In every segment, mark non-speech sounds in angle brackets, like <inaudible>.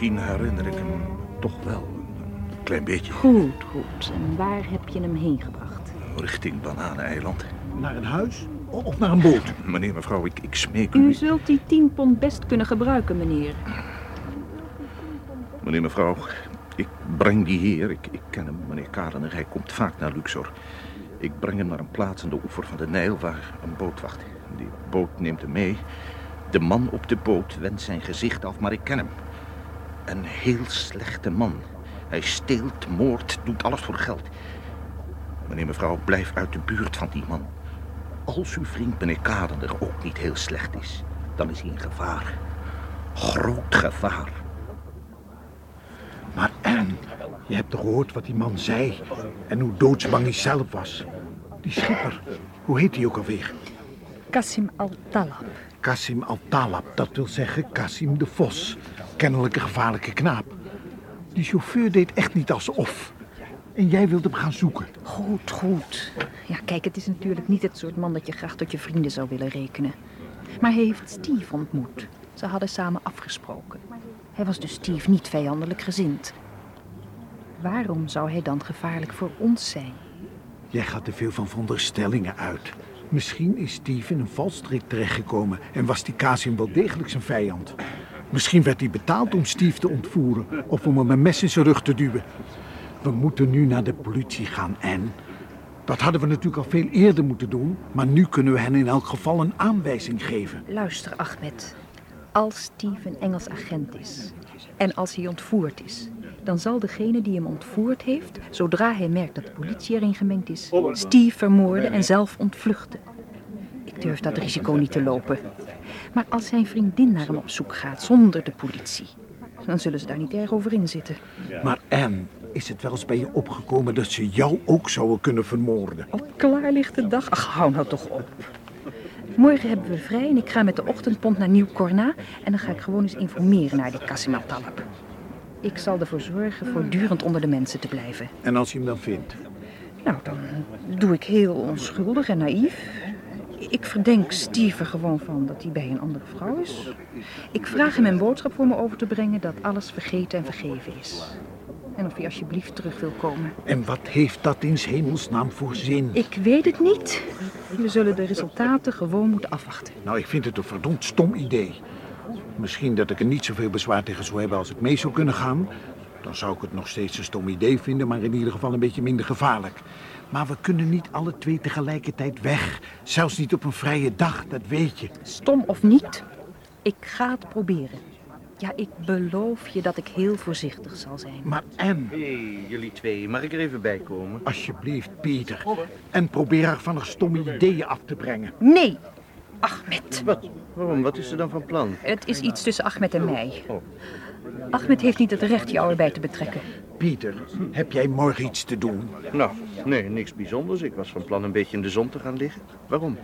Misschien herinner ik hem toch wel een klein beetje. Goed, goed. En waar heb je hem heen gebracht? Richting Bananeneiland. Naar een huis of naar een boot? <laughs> Meneer, mevrouw, ik, ik smeek u. U zult die 10 pond best kunnen gebruiken, meneer. Meneer, mevrouw, ik breng die heer, ik, ik ken hem, meneer Karener, hij komt vaak naar Luxor. Ik breng hem naar een plaats aan de oever van de Nijl waar een boot wacht. Die boot neemt hem mee. De man op de boot wendt zijn gezicht af, maar ik ken hem. Een heel slechte man. Hij steelt, moordt, doet alles voor geld. Meneer, mevrouw, blijf uit de buurt van die man. Als uw vriend meneer Karener ook niet heel slecht is, dan is hij in gevaar. Groot gevaar. Maar en, je hebt toch gehoord wat die man zei en hoe doodsbang hij zelf was. Die schipper, hoe heet hij ook alweer? Kassim al-Talab. Kassim al-Talab, dat wil zeggen Kassim de Vos. Kennelijk een gevaarlijke knaap. Die chauffeur deed echt niet alsof. En jij wilde hem gaan zoeken. Goed, goed. Ja, kijk, het is natuurlijk niet het soort man dat je graag tot je vrienden zou willen rekenen. Maar hij heeft Steve ontmoet. Ze hadden samen afgesproken. Hij was dus Steve niet vijandelijk gezind. Waarom zou hij dan gevaarlijk voor ons zijn? Jij gaat te veel van veronderstellingen uit. Misschien is Steve in een valstrik terechtgekomen en was die Kasim wel degelijk zijn vijand. Misschien werd hij betaald om Steve te ontvoeren of om hem een mes in zijn rug te duwen. We moeten nu naar de politie gaan en... Dat hadden we natuurlijk al veel eerder moeten doen, maar nu kunnen we hen in elk geval een aanwijzing geven. Luister, Ahmed. Als Steve een Engels agent is en als hij ontvoerd is, dan zal degene die hem ontvoerd heeft, zodra hij merkt dat de politie erin gemengd is, Steve vermoorden en zelf ontvluchten. Ik durf dat risico niet te lopen. Maar als zijn vriendin naar hem op zoek gaat zonder de politie, dan zullen ze daar niet erg over in zitten. Maar Anne, is het wel eens bij je opgekomen dat ze jou ook zouden kunnen vermoorden? Op klaarlichte dag? Ach, hou nou toch op. Morgen hebben we vrij en ik ga met de ochtendpont naar Nieuw-Corna... en dan ga ik gewoon eens informeren naar die Kassim al-Talab. Ik zal ervoor zorgen voortdurend onder de mensen te blijven. En als je hem dan vindt? Nou, dan doe ik heel onschuldig en naïef. Ik verdenk Steve gewoon van dat hij bij een andere vrouw is. Ik vraag hem een boodschap voor me over te brengen dat alles vergeten en vergeven is. En of hij alsjeblieft terug wil komen. En wat heeft dat in hemelsnaam voor zin? Ik weet het niet. We zullen de resultaten gewoon moeten afwachten. Nou, ik vind het een verdomd stom idee. Misschien dat ik er niet zoveel bezwaar tegen zou hebben als het mee zou kunnen gaan. Dan zou ik het nog steeds een stom idee vinden, maar in ieder geval een beetje minder gevaarlijk. Maar we kunnen niet alle twee tegelijkertijd weg. Zelfs niet op een vrije dag, dat weet je. Stom of niet, ik ga het proberen. Ja, ik beloof je dat ik heel voorzichtig zal zijn. Maar en, Hé, hey, jullie twee, mag ik er even bij komen? alsjeblieft, Pieter. En probeer haar van haar stomme ideeën af te brengen. Nee, Ahmed. Wat? Waarom? Wat is er dan van plan? Het is iets tussen Ahmed en mij. Ahmed heeft niet het recht jou erbij te betrekken. Pieter, heb jij morgen iets te doen? Nou, nee, niks bijzonders. Ik was van plan een beetje in de zon te gaan liggen. Waarom?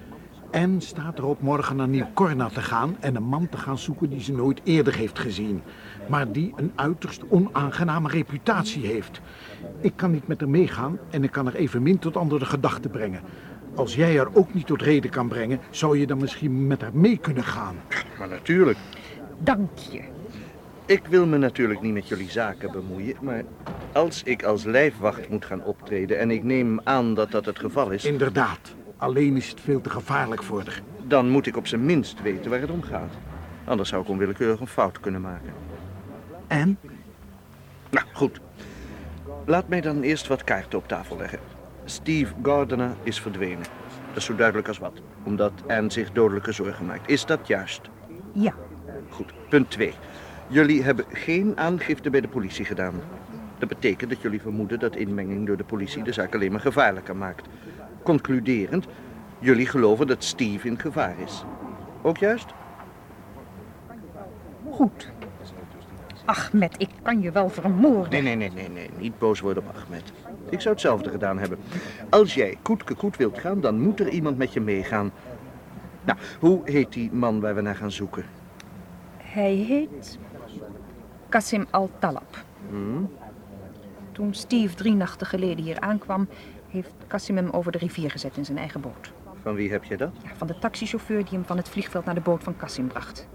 En staat erop morgen naar Nieuw-Corna te gaan en een man te gaan zoeken die ze nooit eerder heeft gezien. Maar die een uiterst onaangename reputatie heeft. Ik kan niet met haar meegaan en ik kan haar evenmin tot andere gedachten brengen. Als jij haar ook niet tot reden kan brengen, zou je dan misschien met haar mee kunnen gaan. Maar natuurlijk. Dank je. Ik wil me natuurlijk niet met jullie zaken bemoeien, maar als ik als lijfwacht moet gaan optreden en ik neem aan dat dat het geval is, Inderdaad, alleen is het veel te gevaarlijk voor haar. dan moet ik op zijn minst weten waar het om gaat. Anders zou ik onwillekeurig een fout kunnen maken. En? Nou, goed. Laat mij dan eerst wat kaarten op tafel leggen. Steve Gardiner is verdwenen. Dat is zo duidelijk als wat. Omdat Anne zich dodelijke zorgen maakt. Is dat juist? Ja, Goed. Punt 2. Jullie hebben geen aangifte bij de politie gedaan. Dat betekent dat jullie vermoeden dat inmenging door de politie de zaak alleen maar gevaarlijker maakt. Concluderend, jullie geloven dat Steve in gevaar is. Ook juist? goed. Ahmed, ik kan je wel vermoorden. Nee, nee, nee, nee, nee. Niet boos worden op Ahmed. Ik zou hetzelfde gedaan hebben. Als jij koetke koet wilt gaan, dan moet er iemand met je meegaan. Nou, hoe heet die man waar we naar gaan zoeken? Hij heet Kassim al-Talab. Hmm? Toen Steve drie nachten geleden hier aankwam, heeft Kassim hem over de rivier gezet in zijn eigen boot. Van wie heb je dat? Ja, van de taxichauffeur die hem van het vliegveld naar de boot van Kassim bracht.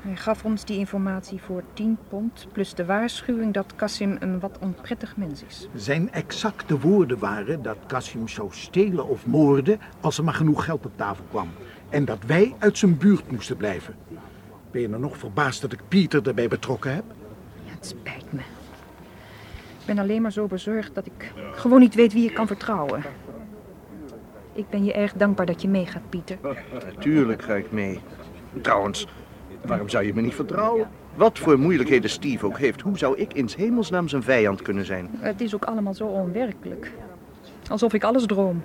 Hij gaf ons die informatie voor 10 pond, plus de waarschuwing dat Cassim een wat onprettig mens is. Zijn exacte woorden waren dat Cassim zou stelen of moorden als er maar genoeg geld op tafel kwam. En dat wij uit zijn buurt moesten blijven. Ben je er nog verbaasd dat ik Pieter erbij betrokken heb? Ja, het spijt me. Ik ben alleen maar zo bezorgd dat ik gewoon niet weet wie ik kan vertrouwen. Ik ben je erg dankbaar dat je meegaat, Pieter. Natuurlijk ga ik mee. Trouwens, waarom zou je me niet vertrouwen? Wat voor moeilijkheden Steve ook heeft, hoe zou ik in 's hemelsnaam zijn vijand kunnen zijn? Het is ook allemaal zo onwerkelijk. Alsof ik alles droom.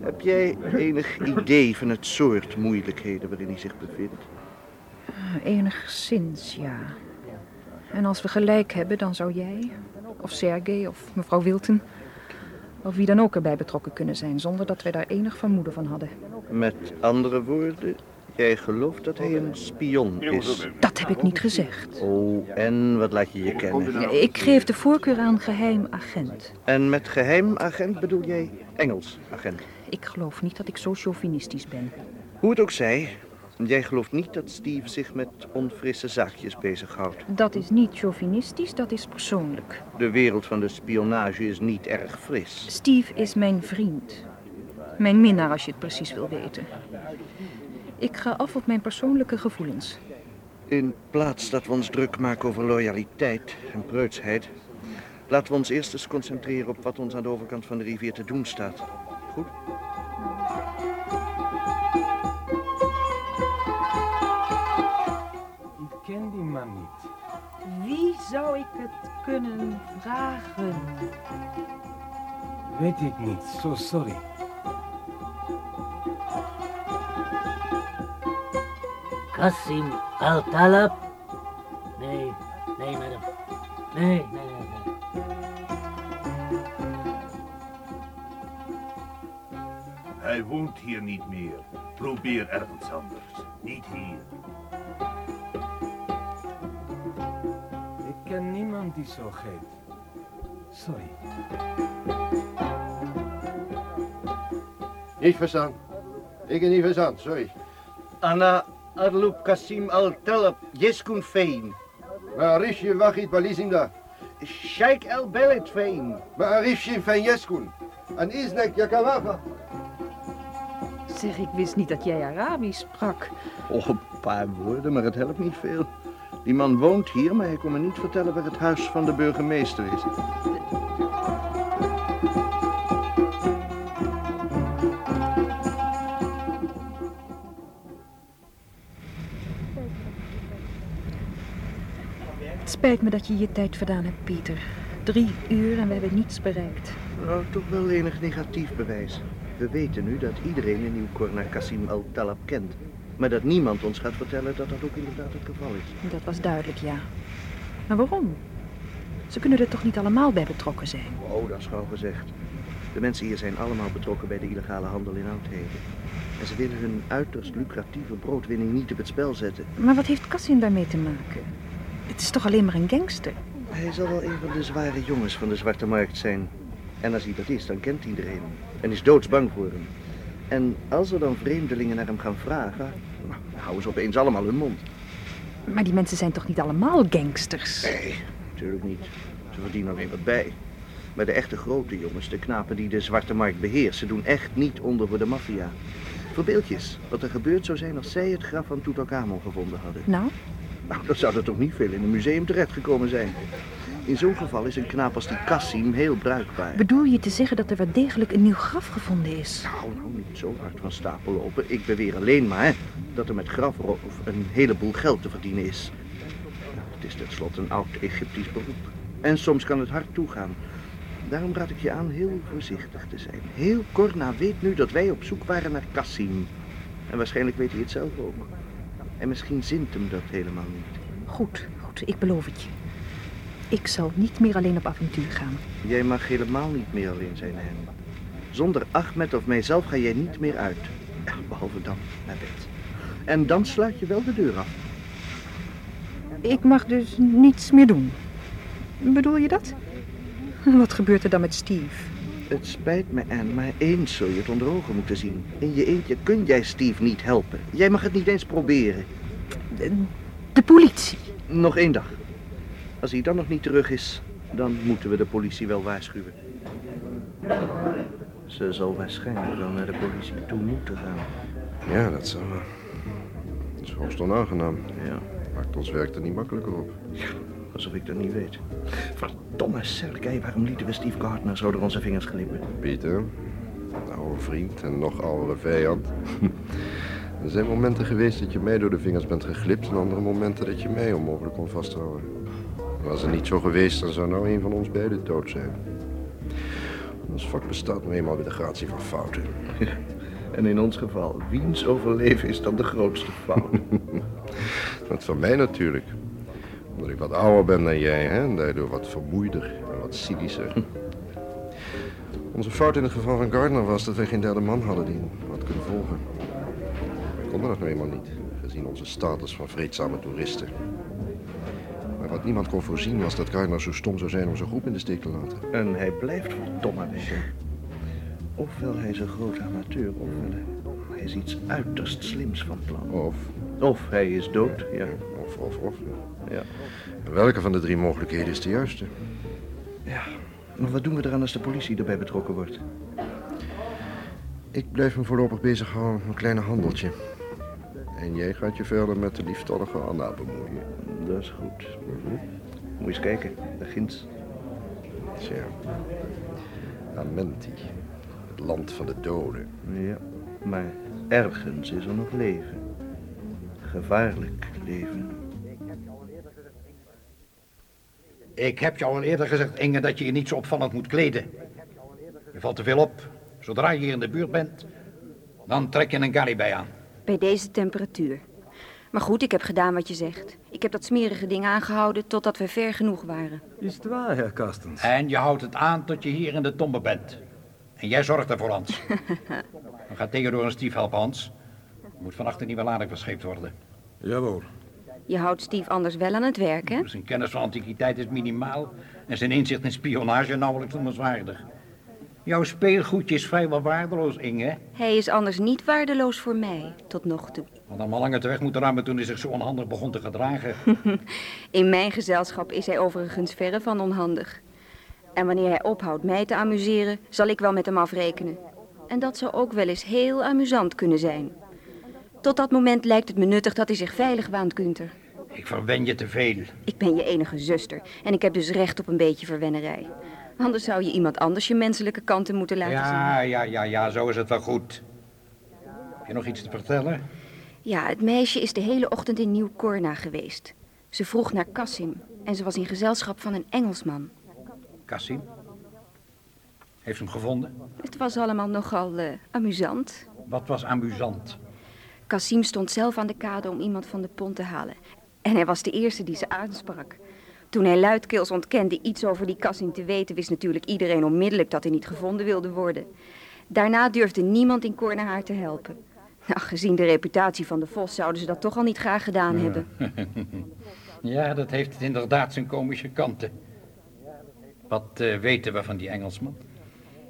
Heb jij enig idee van het soort moeilijkheden waarin hij zich bevindt? Enigszins, ja. En als we gelijk hebben, dan zou jij, of Sergej, of mevrouw Wilton, of wie dan ook erbij betrokken kunnen zijn, zonder dat wij daar enig vermoeden van hadden. Met andere woorden, jij gelooft dat hij een spion is. Dat heb ik niet gezegd. Oh, en wat laat je je kennen? Ja, Ik geef de voorkeur aan geheim agent. En met geheim agent bedoel jij Engels agent? Ik geloof niet dat ik zo chauvinistisch ben. Hoe het ook zij, jij gelooft niet dat Steve zich met onfrisse zaakjes bezighoudt. Dat is niet chauvinistisch, dat is persoonlijk. De wereld van de spionage is niet erg fris. Steve is mijn vriend. Mijn minnaar, als je het precies wil weten. Ik ga af op mijn persoonlijke gevoelens. In plaats dat we ons druk maken over loyaliteit en preutsheid, laten we ons eerst eens concentreren op wat ons aan de overkant van de rivier te doen staat. Goed? Niet. Wie zou ik het kunnen vragen? Weet ik niet, zo sorry. Kassim Al-Talab? Nee, nee, madam. Nee, nee, nee, nee. Hij woont hier niet meer. Probeer ergens anders. Niet hier. Die zo heet. Sorry. Niet verstaan. Ik heb niet verstaan, sorry. Anna Arloep Kasim Al-Talab, Jeskun Fein. Maar Arifje wachit balizinda. Sheikh El Belet Fein. Maar Arifje van Jeskun. En Isnek Yakavafa. Zeg, ik wist niet dat jij Arabisch sprak. Oh, een paar woorden, maar het helpt niet veel. Die man woont hier, maar hij kon me niet vertellen waar het huis van de burgemeester is. Het spijt me dat je je tijd verdaan hebt, Pieter. Drie uur en we hebben niets bereikt. Nou, toch wel enig negatief bewijs. We weten nu dat iedereen in Nieuw-Korna Kasim Al-Talab kent. Maar dat niemand ons gaat vertellen dat dat ook inderdaad het geval is. Dat was duidelijk, ja. Maar waarom? Ze kunnen er toch niet allemaal bij betrokken zijn? Oh, dat is gauw gezegd. De mensen hier zijn allemaal betrokken bij de illegale handel in oudheden. En ze willen hun uiterst lucratieve broodwinning niet op het spel zetten. Maar wat heeft Cassim daarmee te maken? Het is toch alleen maar een gangster? Hij zal wel een van de zware jongens van de Zwarte Markt zijn. En als hij dat is, dan kent iedereen. En is doodsbang voor hem. En als er dan vreemdelingen naar hem gaan vragen, nou, dan houden ze opeens allemaal hun mond. Maar die mensen zijn toch niet allemaal gangsters? Nee, natuurlijk niet. Ze verdienen alleen wat bij. Maar de echte grote jongens, de knapen die de Zwarte Markt beheersen, doen echt niet onder voor de maffia. Verbeeld je eens wat er gebeurd zou zijn als zij het graf van Tutankhamon gevonden hadden. Nou, Nou, dan zou er toch niet veel in een museum terechtgekomen zijn. In zo'n geval is een knaap als die Cassim heel bruikbaar. bedoel je te zeggen dat er wel degelijk een nieuw graf gevonden is? Nou, nou, niet zo hard van stapel lopen. Ik beweer alleen maar dat er met grafroof een heleboel geld te verdienen is. Nou, het is tenslotte een oud Egyptisch beroep. En soms kan het hard toegaan. Daarom raad ik je aan heel voorzichtig te zijn. Heel Korna weet nu dat wij op zoek waren naar Cassim. En waarschijnlijk weet hij het zelf ook. En misschien zint hem dat helemaal niet. Goed, goed, ik beloof het je. Ik zal niet meer alleen op avontuur gaan. Jij mag helemaal niet meer alleen zijn, Hen. Zonder Ahmed of mijzelf ga jij niet meer uit. Behalve dan naar bed. En dan sluit je wel de deur af. Ik mag dus niets meer doen. Bedoel je dat? Wat gebeurt er dan met Steve? Het spijt me, Anne, maar eens zul je het onder ogen moeten zien. In je eentje kun jij Steve niet helpen. Jij mag het niet eens proberen. De politie. Nog één dag. Als hij dan nog niet terug is, dan moeten we de politie wel waarschuwen. Ze zal waarschijnlijk wel naar de politie toe moeten gaan. Ja, dat zou wel. Dat is hoogst onaangenaam. Ja, Maakt ons werk er niet makkelijker op. alsof ik dat niet weet. Verdomme Sergei, waarom lieten we Steve Gardner zo door onze vingers glippen? Pieter, een oude vriend en nog oudere vijand. <laughs> Er zijn momenten geweest dat je mij door de vingers bent geglipt... en andere momenten dat je mij onmogelijk kon vasthouden. Was het niet zo geweest, dan zou nou een van ons beiden dood zijn. Ons vak bestaat nu eenmaal bij de gratie van fouten. <laughs> En in ons geval, wiens overleven is dan de grootste fout? <laughs> Dat van mij natuurlijk. Omdat ik wat ouder ben dan jij, hè? en daardoor wat vermoeider en wat cynischer. <laughs> Onze fout in het geval van Gardner was dat wij geen derde man hadden die hem had kunnen volgen. We konden dat nou eenmaal niet, gezien onze status van vreedzame toeristen. Maar wat niemand kon voorzien was dat Gardner zo stom zou zijn om zijn groep in de steek te laten. En hij blijft verdomme weg. Ofwel hij is een groot amateur, ofwel hij is iets uiterst slims van plan. Of, Of hij is dood, ja. of, of, of. ja. En welke van de drie mogelijkheden is de juiste? Ja, maar wat doen we eraan als de politie erbij betrokken wordt? Ik blijf me voorlopig bezighouden met mijn kleine handeltje. En jij gaat je verder met de lieftallige Anna bemoeien. Dat is goed. Moet je eens kijken, daar ginds. Tja. Amenti. Het land van de doden. Ja, maar ergens is er nog leven. Gevaarlijk leven. Ik heb je al eerder gezegd, Inge, dat je je niet zo opvallend moet kleden. Je valt te veel op. Zodra je hier in de buurt bent, dan trek je een Gallibei aan. Bij deze temperatuur. Maar goed, ik heb gedaan wat je zegt. Ik heb dat smerige ding aangehouden totdat we ver genoeg waren. Is het waar, Herr Kastens? En je houdt het aan tot je hier in de tombe bent. En jij zorgt ervoor, Hans. <laughs> Dan gaat Theodor een stief helpen, Hans. Er moet vannacht een nieuwe lading verscheept worden. Jawel. Je houdt Steve anders wel aan het werk, hè? Zijn kennis van antiquiteit is minimaal en zijn inzicht in spionage nauwelijks noemenswaardig. Jouw speelgoedje is vrijwel waardeloos, Inge. Hij is anders niet waardeloos voor mij, tot nog toe. Want hem al lang uit de weg moeten ruimen toen hij zich zo onhandig begon te gedragen. <laughs> In mijn gezelschap is hij overigens verre van onhandig. En wanneer hij ophoudt mij te amuseren, zal ik wel met hem afrekenen. En dat zou ook wel eens heel amusant kunnen zijn. Tot dat moment lijkt het me nuttig dat hij zich veilig waant, Gunther. Ik verwen je te veel. Ik ben je enige zuster en ik heb dus recht op een beetje verwennerij. Anders zou je iemand anders je menselijke kanten moeten laten zien. Ja, ja, ja, ja, zo is het wel goed. Heb je nog iets te vertellen? Ja, het meisje is de hele ochtend in Nieuw-Corna geweest. Ze vroeg naar Cassim en ze was in gezelschap van een Engelsman. Cassim? Heeft ze hem gevonden? Het was allemaal nogal eh, amusant. Wat was amusant? Cassim stond zelf aan de kade om iemand van de pont te halen. En hij was de eerste die ze aansprak. Toen hij luidkeels ontkende iets over die Cassim te weten, wist natuurlijk iedereen onmiddellijk dat hij niet gevonden wilde worden. Daarna durfde niemand in Corna haar te helpen. Nou, gezien de reputatie van de Vos zouden ze dat toch al niet graag gedaan hebben. <laughs> ja, dat heeft inderdaad zijn komische kanten. Wat eh, weten we van die Engelsman?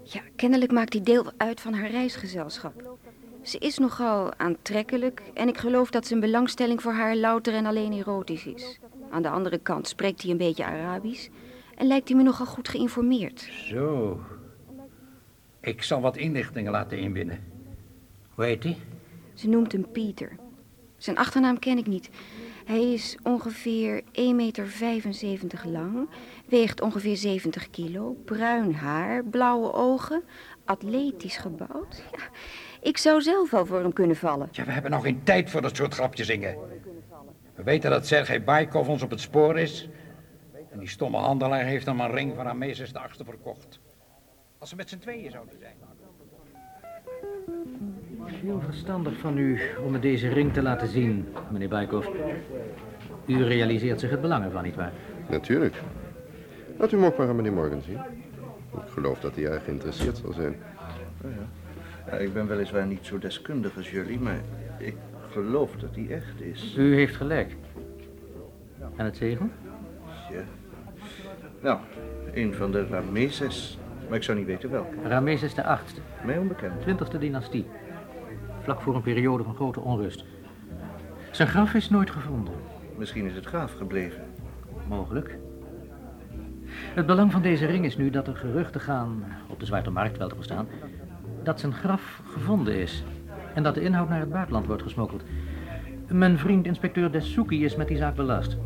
Ja, kennelijk maakt hij deel uit van haar reisgezelschap. Ze is nogal aantrekkelijk en ik geloof dat zijn belangstelling voor haar louter en alleen erotisch is. Aan de andere kant spreekt hij een beetje Arabisch en lijkt hij me nogal goed geïnformeerd. Zo. Ik zal wat inlichtingen laten inwinnen. Hoe heet hij? Ze noemt hem Pieter. Zijn achternaam ken ik niet. Hij is ongeveer 1,75 meter lang, weegt ongeveer 70 kilo, bruin haar, blauwe ogen, atletisch gebouwd. Ja, ik zou zelf wel voor hem kunnen vallen. Ja, we hebben nog geen tijd voor dat soort grapjes zingen. We weten dat Sergej Baikov ons op het spoor is. En die stomme handelaar heeft hem een ring van Rameses de achtste verkocht. Als ze met z'n tweeën zouden zijn. Heel verstandig van u om me deze ring te laten zien, meneer Baikov. U realiseert zich het belang ervan, nietwaar? Natuurlijk. Laat u hem ook maar aan meneer Morgan zien. Ik geloof dat hij erg geïnteresseerd zal zijn. Oh ja. Ja, ik ben weliswaar niet zo deskundig als jullie, maar ik geloof dat hij echt is. U heeft gelijk. En het zegel? Ja. Nou, een van de Rameses. Maar ik zou niet weten welke. Rameses de achtste. Mij onbekend. 20e dynastie. Vlak voor een periode van grote onrust. Zijn graf is nooit gevonden. Misschien is het gaaf gebleven. Mogelijk. Het belang van deze ring is nu dat er geruchten gaan, op de Zwarte Markt wel te verstaan, dat zijn graf gevonden is. En dat de inhoud naar het buitenland wordt gesmokkeld. Mijn vriend inspecteur Desuki is met die zaak belast.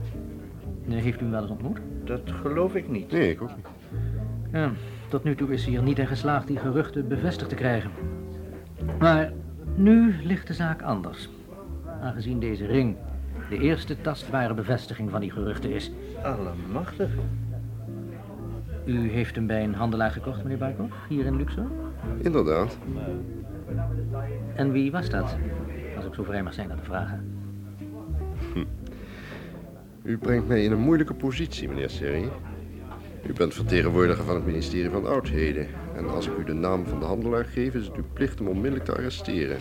Heeft u hem wel eens ontmoet? Dat geloof ik niet. Nee, ik ook niet. Ja, tot nu toe is hij er niet in geslaagd die geruchten bevestigd te krijgen. Maar nu ligt de zaak anders. Aangezien deze ring de eerste tastbare bevestiging van die geruchten is. Allemachtig. U heeft hem bij een handelaar gekocht, meneer Barkov, hier in Luxor? Inderdaad. En wie was dat? Als ik zo vrij mag zijn dat te vragen. Hm. U brengt mij in een moeilijke positie, meneer Seri. U bent vertegenwoordiger van het ministerie van Oudheden. En als ik u de naam van de handelaar geef, is het uw plicht hem onmiddellijk te arresteren.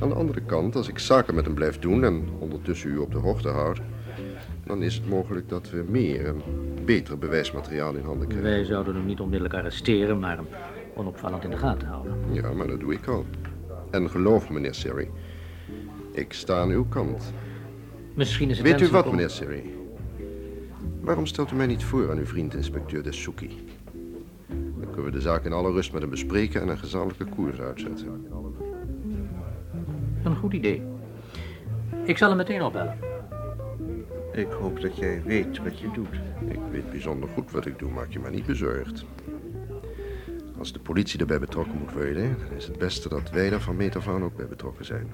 Aan de andere kant, als ik zaken met hem blijf doen en ondertussen u op de hoogte houd, dan is het mogelijk dat we meer en beter bewijsmateriaal in handen krijgen. Wij zouden hem niet onmiddellijk arresteren, maar hem onopvallend in de gaten houden. Ja, maar dat doe ik al. En geloof me, meneer Siri, ik sta aan uw kant. Misschien is het Weet u wat, om... meneer Siri? Waarom stelt u mij niet voor aan uw vriend inspecteur Desuki? Dan kunnen we de zaak in alle rust met hem bespreken en een gezamenlijke koers uitzetten. Een goed idee. Ik zal hem meteen opbellen. Ik hoop dat jij weet wat je doet. Ik weet bijzonder goed wat ik doe, maak je maar niet bezorgd. Als de politie erbij betrokken moet worden, dan is het beste dat wij daar van meet af aan ook bij betrokken zijn.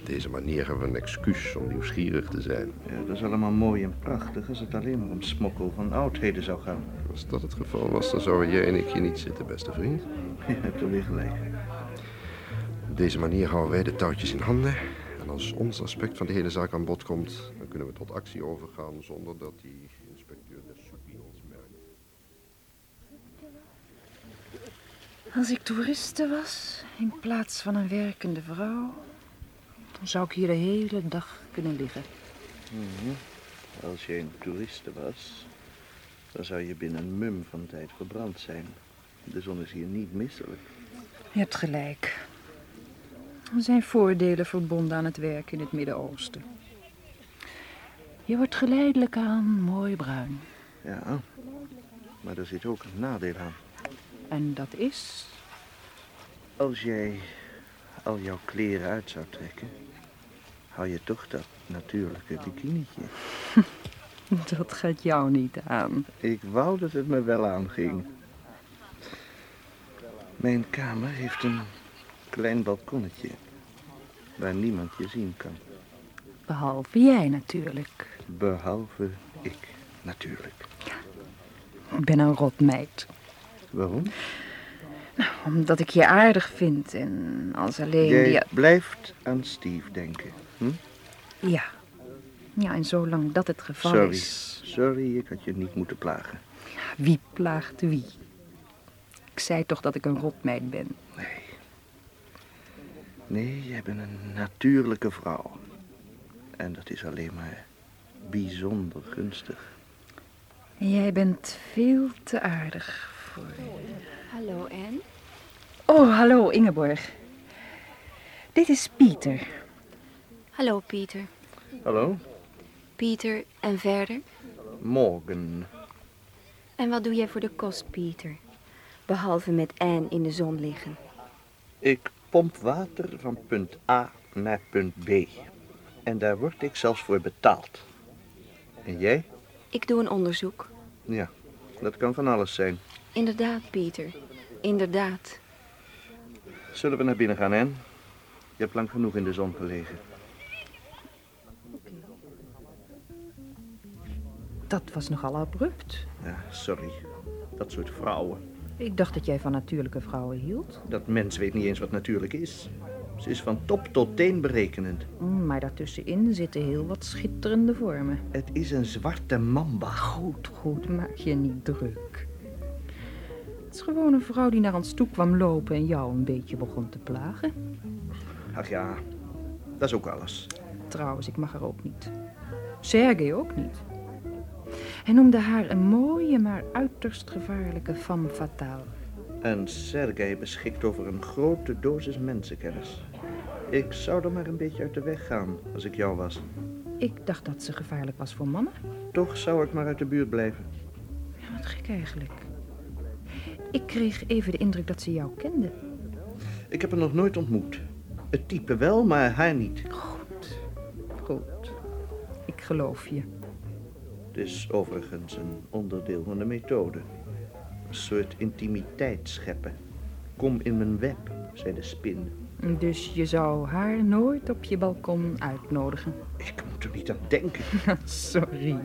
Op deze manier hebben we een excuus om nieuwsgierig te zijn. Ja, dat is allemaal mooi en prachtig als het alleen maar om smokkel van oudheden zou gaan. Als dat het geval was, dan zouden jij en ik hier niet zitten, beste vriend. Je hebt er weer gelijk. Op deze manier houden wij de touwtjes in handen. En als ons aspect van de hele zaak aan bod komt, dan kunnen we tot actie overgaan zonder dat die inspecteur de Suki ons merkt. Als ik toeriste was, in plaats van een werkende vrouw, dan zou ik hier de hele dag kunnen liggen. Mhm. Als je een toeriste was, dan zou je binnen een mum van tijd verbrand zijn. De zon is hier niet misselijk. Je hebt gelijk. Er zijn voordelen verbonden aan het werk in het Midden-Oosten. Je wordt geleidelijk aan mooi bruin. Ja, maar er zit ook een nadeel aan. En dat is? Als jij al jouw kleren uit zou trekken, hou je toch dat natuurlijke bikinietje. <laughs> Dat gaat jou niet aan. Ik wou dat het me wel aanging. Mijn kamer heeft een klein balkonnetje waar niemand je zien kan. Behalve jij natuurlijk. Behalve ik, natuurlijk. Ik ben een rotmeid. Waarom? Nou, omdat ik je aardig vind en als alleen... Jij die- blijft aan Steve denken. Hm? Ja. Ja, en zolang dat het geval Sorry. is... Sorry, ik had je niet moeten plagen. Wie plaagt wie? Ik zei toch dat ik een rotmeid ben. Nee, jij bent een natuurlijke vrouw. En dat is alleen maar bijzonder gunstig. Jij bent veel te aardig voor... Hallo, Anne. Oh, hallo Ingeborg. Dit is Pieter. Hallo, Pieter. Hallo? Pieter, en verder? Morgen. En wat doe jij voor de kost, Pieter? Behalve met Anne in de zon liggen. Ik pomp water van punt A naar punt B. En daar word ik zelfs voor betaald. En jij? Ik doe een onderzoek. Ja, dat kan van alles zijn. Inderdaad, Pieter. Inderdaad. Zullen we naar binnen gaan, Anne? Je hebt lang genoeg in de zon gelegen. Dat was nogal abrupt. Ja, sorry. Dat soort vrouwen. Ik dacht dat jij van natuurlijke vrouwen hield. Dat mens weet niet eens wat natuurlijk is. Ze is van top tot teen berekenend. Mm, Maar daartussenin zitten heel wat schitterende vormen. Het is een zwarte mamba. Goed, goed, maak je niet druk. Het is gewoon een vrouw die naar ons toe kwam lopen en jou een beetje begon te plagen. Ach ja, dat is ook alles. Trouwens, ik mag haar ook niet. Sergej ook niet. Hij noemde haar een mooie, maar uiterst gevaarlijke femme fatale. En Sergei beschikt over een grote dosis mensenkennis. Ik zou er maar een beetje uit de weg gaan als ik jou was. Ik dacht dat ze gevaarlijk was voor mannen. Toch zou ik maar uit de buurt blijven. Ja, wat gek eigenlijk. Ik kreeg even de indruk dat ze jou kende. Ik heb haar nog nooit ontmoet. Het type wel, maar haar niet. Goed, goed. Ik geloof je. Het is overigens een onderdeel van de methode. Soort intimiteit scheppen. Kom in mijn web, zei de spin. Dus je zou haar nooit op je balkon uitnodigen? Ik moet er niet aan denken. <laughs> Sorry.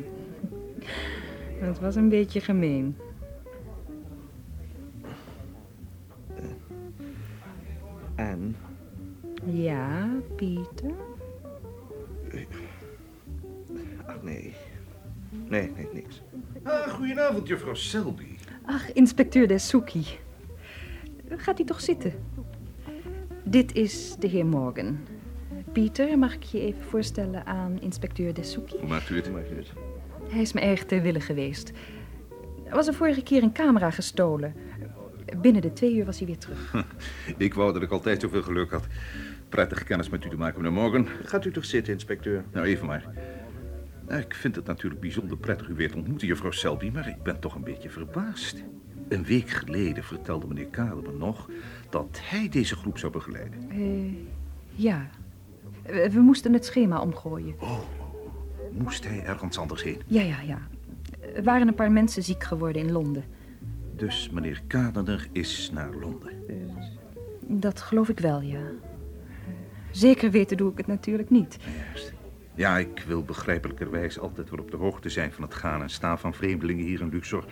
Dat was een beetje gemeen. En? Ja, Pieter? Ach, nee. Nee, nee, niks. Ah, goedenavond, juffrouw Selby. Ach, inspecteur Desuki. Gaat u toch zitten? Dit is de heer Morgan. Pieter, mag ik je even voorstellen aan inspecteur Desuki? Hoe maakt u het? Maakt u het? Hij is me erg te willen geweest. Er was er vorige keer een camera gestolen. Binnen de twee uur was hij weer terug. <laughs> Ik wou dat ik altijd zoveel geluk had. Prettige kennis met u te maken, meneer Morgan. Gaat u toch zitten, inspecteur? Nou, even maar. Nou, ik vind het natuurlijk bijzonder prettig u weer te ontmoeten, juffrouw Selby, maar ik ben toch een beetje verbaasd. Een week geleden vertelde meneer Kade me nog dat hij deze groep zou begeleiden. Eh, ja. We, we moesten het schema omgooien. Oh, moest hij ergens anders heen? Ja, ja, ja. Er waren een paar mensen ziek geworden in Londen. Dus meneer Kadener is naar Londen. Dat geloof ik wel, ja. Zeker weten doe ik het natuurlijk niet. Juist. Ja, ik wil begrijpelijkerwijs altijd wel op de hoogte zijn van het gaan en staan van vreemdelingen hier in Luxor.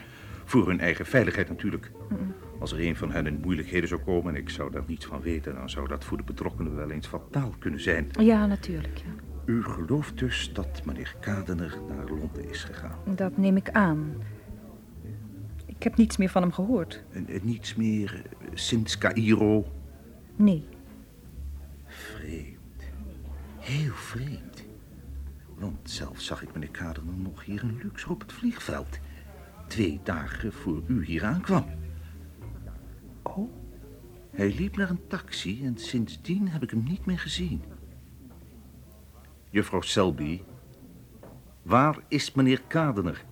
Voor hun eigen veiligheid natuurlijk. Als er een van hen in moeilijkheden zou komen en ik zou daar niets van weten, dan zou dat voor de betrokkenen wel eens fataal kunnen zijn. Ja, natuurlijk, ja. U gelooft dus dat meneer Kadener naar Londen is gegaan? Dat neem ik aan. Ik heb niets meer van hem gehoord. En, en niets meer eh, sinds Cairo? Nee. Vreemd. Heel vreemd. Want zelf zag ik meneer Kadener nog hier in Luxor op het vliegveld. Twee dagen voor u hier aankwam. Oh, hij liep naar een taxi en sindsdien heb ik hem niet meer gezien. Juffrouw Selby, waar is meneer Kadener?